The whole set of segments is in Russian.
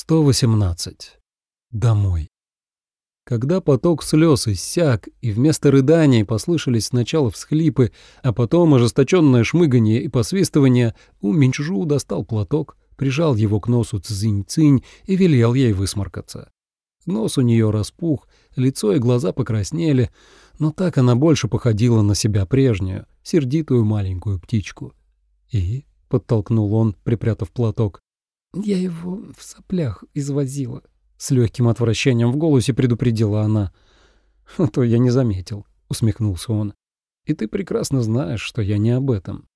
118. Домой. Когда поток слез иссяк, и вместо рыданий послышались сначала всхлипы, а потом ожесточенное шмыганье и посвистывание, у Минчжу достал платок, прижал его к носу цзинь-цинь и велел ей высморкаться. Нос у нее распух, лицо и глаза покраснели, но так она больше походила на себя прежнюю, сердитую маленькую птичку. «И?» — подтолкнул он, припрятав платок. «Я его в соплях извозила», — с легким отвращением в голосе предупредила она. «А то я не заметил», — усмехнулся он. «И ты прекрасно знаешь, что я не об этом».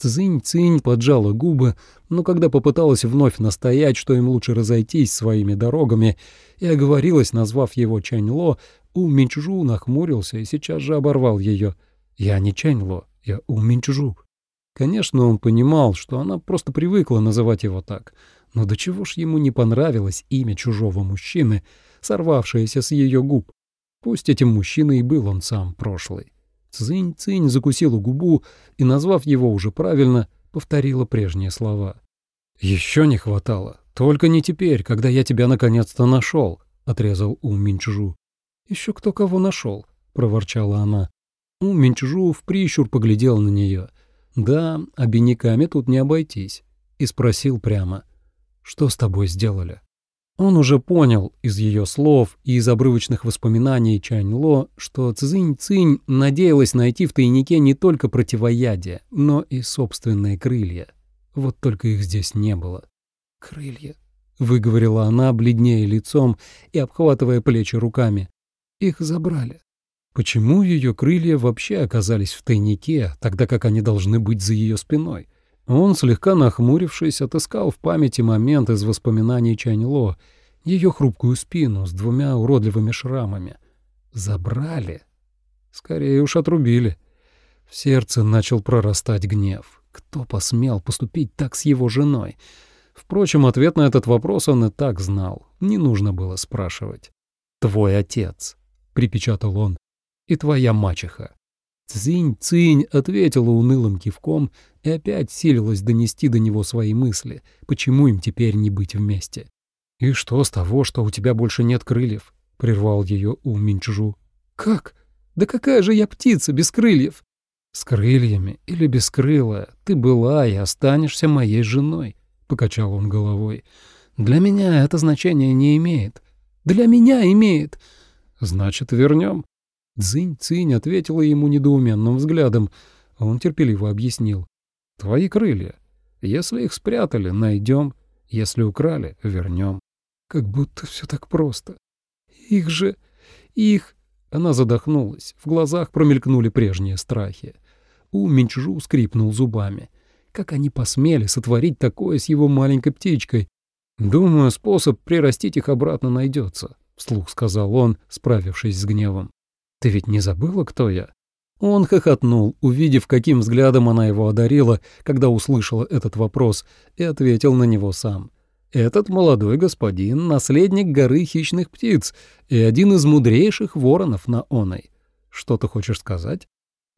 Цзынь-цинь поджала губы, но когда попыталась вновь настоять, что им лучше разойтись своими дорогами, и оговорилась, назвав его Чаньло, У Минчжу нахмурился и сейчас же оборвал ее. «Я не Чаньло, я У Минчжу». Конечно, он понимал, что она просто привыкла называть его так — но до чего ж ему не понравилось имя чужого мужчины, сорвавшееся с ее губ? Пусть этим мужчиной и был он сам прошлый. Цинь-цинь закусила губу и, назвав его уже правильно, повторила прежние слова. «Еще не хватало. Только не теперь, когда я тебя наконец-то нашел», — отрезал У Минчжу. «Еще кто кого нашел», — проворчала она. У Минчжу в прищур поглядел на нее. «Да, обиняками тут не обойтись», и спросил прямо. Что с тобой сделали?» Он уже понял из ее слов и из обрывочных воспоминаний Чаньло, что Цзинь-Цинь надеялась найти в тайнике не только противоядие, но и собственные крылья. Вот только их здесь не было. «Крылья», — выговорила она, бледнее лицом и обхватывая плечи руками. «Их забрали». Почему ее крылья вообще оказались в тайнике, тогда как они должны быть за ее спиной? Он, слегка нахмурившись, отыскал в памяти момент из воспоминаний Чаньло, ее хрупкую спину с двумя уродливыми шрамами. Забрали? Скорее уж отрубили. В сердце начал прорастать гнев. Кто посмел поступить так с его женой? Впрочем, ответ на этот вопрос он и так знал. Не нужно было спрашивать. «Твой отец», — припечатал он, — «и твоя мачеха». Цинь-цинь ответила унылым кивком и опять силилась донести до него свои мысли, почему им теперь не быть вместе. «И что с того, что у тебя больше нет крыльев?» — прервал ее У Минчжу. «Как? Да какая же я птица без крыльев?» «С крыльями или бескрылая, ты была и останешься моей женой», — покачал он головой. «Для меня это значение не имеет». «Для меня имеет». «Значит, вернем». Цзинь-цинь ответила ему недоуменным взглядом. Он терпеливо объяснил. «Твои крылья. Если их спрятали, найдем. Если украли, вернем». Как будто все так просто. Их же... их... Она задохнулась. В глазах промелькнули прежние страхи. У Минчжу скрипнул зубами. Как они посмели сотворить такое с его маленькой птичкой? «Думаю, способ прирастить их обратно найдется», — вслух сказал он, справившись с гневом. Ты ведь не забыла, кто я?» Он хохотнул, увидев, каким взглядом она его одарила, когда услышала этот вопрос, и ответил на него сам. «Этот молодой господин — наследник горы хищных птиц и один из мудрейших воронов на оной. Что ты хочешь сказать?»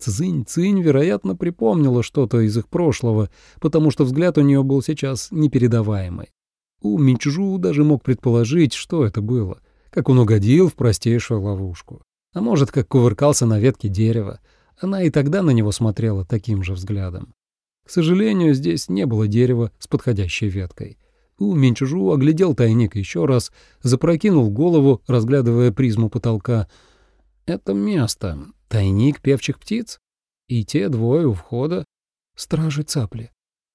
Цзинь-цинь, вероятно, припомнила что-то из их прошлого, потому что взгляд у нее был сейчас непередаваемый. У Минчжу даже мог предположить, что это было, как он угодил в простейшую ловушку. А может, как кувыркался на ветке дерева. Она и тогда на него смотрела таким же взглядом. К сожалению, здесь не было дерева с подходящей веткой. У Минчужу оглядел тайник еще раз, запрокинул голову, разглядывая призму потолка. «Это место. Тайник певчих птиц? И те двое у входа? Стражи цапли».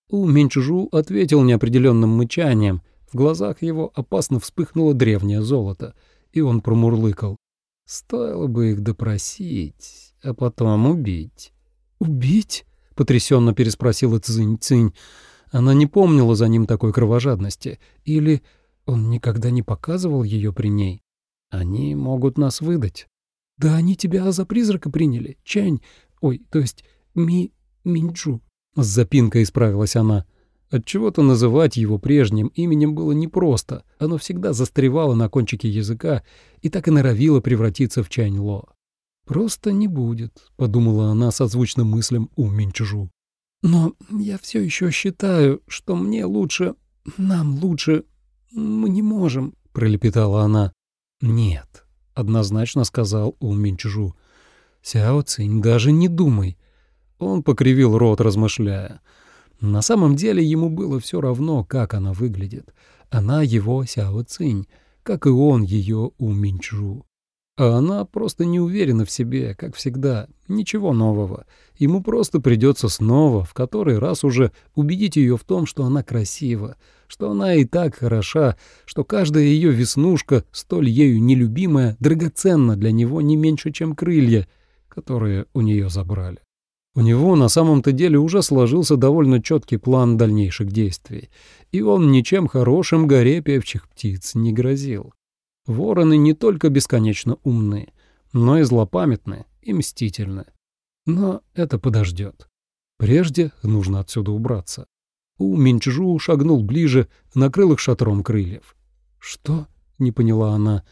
У Минчужу ответил неопределенным мычанием. В глазах его опасно вспыхнуло древнее золото, и он промурлыкал. Стоило бы их допросить, а потом убить. «Убить?» — потрясенно переспросила Цзинь-Цинь. Она не помнила за ним такой кровожадности. Или он никогда не показывал ее при ней. Они могут нас выдать. «Да они тебя за призрака приняли, Чань. Ой, то есть Ми... Минджу». С запинкой исправилась она. Отчего-то называть его прежним именем было непросто, оно всегда застревало на кончике языка и так и норовило превратиться в Чаньло. «Просто не будет», — подумала она созвучным мыслям у Минчжу. «Но я все еще считаю, что мне лучше, нам лучше «Мы не можем», — пролепетала она. «Нет», — однозначно сказал У Минчжу. «Сяо Цинь, даже не думай». Он покривил рот, размышляя. На самом деле ему было все равно, как она выглядит. Она его Сяо Цинь, как и он ее У. А она просто не уверена в себе, как всегда. Ничего нового. Ему просто придется снова, в который раз уже, убедить ее в том, что она красива, что она и так хороша, что каждая ее веснушка, столь ею нелюбимая, драгоценна для него не меньше, чем крылья, которые у нее забрали. У него на самом-то деле уже сложился довольно четкий план дальнейших действий, и он ничем хорошим горе певчих птиц не грозил. Вороны не только бесконечно умны, но и злопамятны и мстительны. Но это подождет. Прежде нужно отсюда убраться. У Минчжу шагнул ближе, накрыл их шатром крыльев. «Что?» — не поняла она.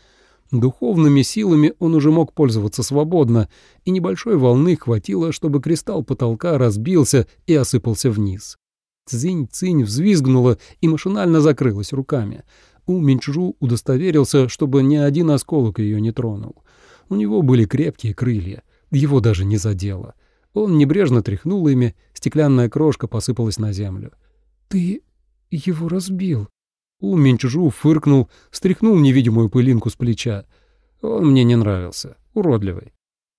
Духовными силами он уже мог пользоваться свободно, и небольшой волны хватило, чтобы кристалл потолка разбился и осыпался вниз. Цзинь-цинь взвизгнула и машинально закрылась руками. У Минчжу удостоверился, чтобы ни один осколок ее не тронул. У него были крепкие крылья, его даже не задело. Он небрежно тряхнул ими, стеклянная крошка посыпалась на землю. «Ты его разбил». У Минчжу фыркнул, стряхнул невидимую пылинку с плеча. Он мне не нравился, уродливый.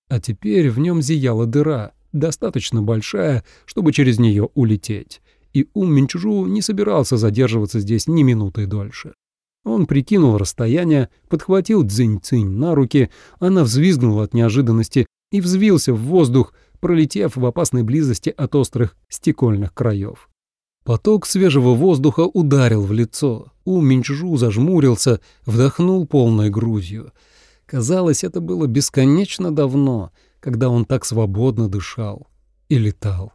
А теперь в нем зияла дыра, достаточно большая, чтобы через нее улететь. И Ум Минчжу не собирался задерживаться здесь ни минуты дольше. Он прикинул расстояние, подхватил дзынь-цинь на руки, она взвизгнула от неожиданности и взвился в воздух, пролетев в опасной близости от острых стекольных краев. Поток свежего воздуха ударил в лицо. У Минчжу зажмурился, вдохнул полной грудью. Казалось, это было бесконечно давно, когда он так свободно дышал и летал.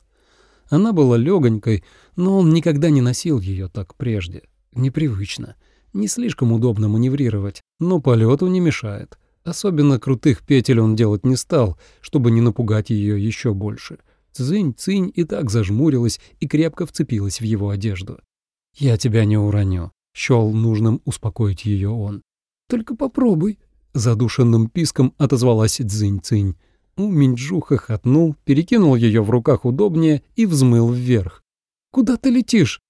Она была легонькой, но он никогда не носил ее так прежде. Непривычно. Не слишком удобно маневрировать, но полету не мешает. Особенно крутых петель он делать не стал, чтобы не напугать ее еще больше. Цзынь-цинь и так зажмурилась и крепко вцепилась в его одежду. «Я тебя не уроню», — счел нужным успокоить ее он. «Только попробуй», — задушенным писком отозвалась Цзинь-цинь. У Минджу хохотнул, перекинул ее в руках удобнее и взмыл вверх. «Куда ты летишь?»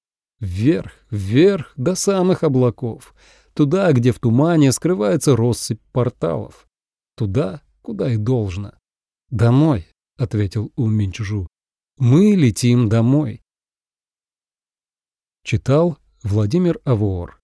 Вверх, вверх, до самых облаков. Туда, где в тумане скрывается россыпь порталов. Туда, куда и должно. «Домой», — ответил Уминчжу. «Мы летим домой». Читал Владимир Авор.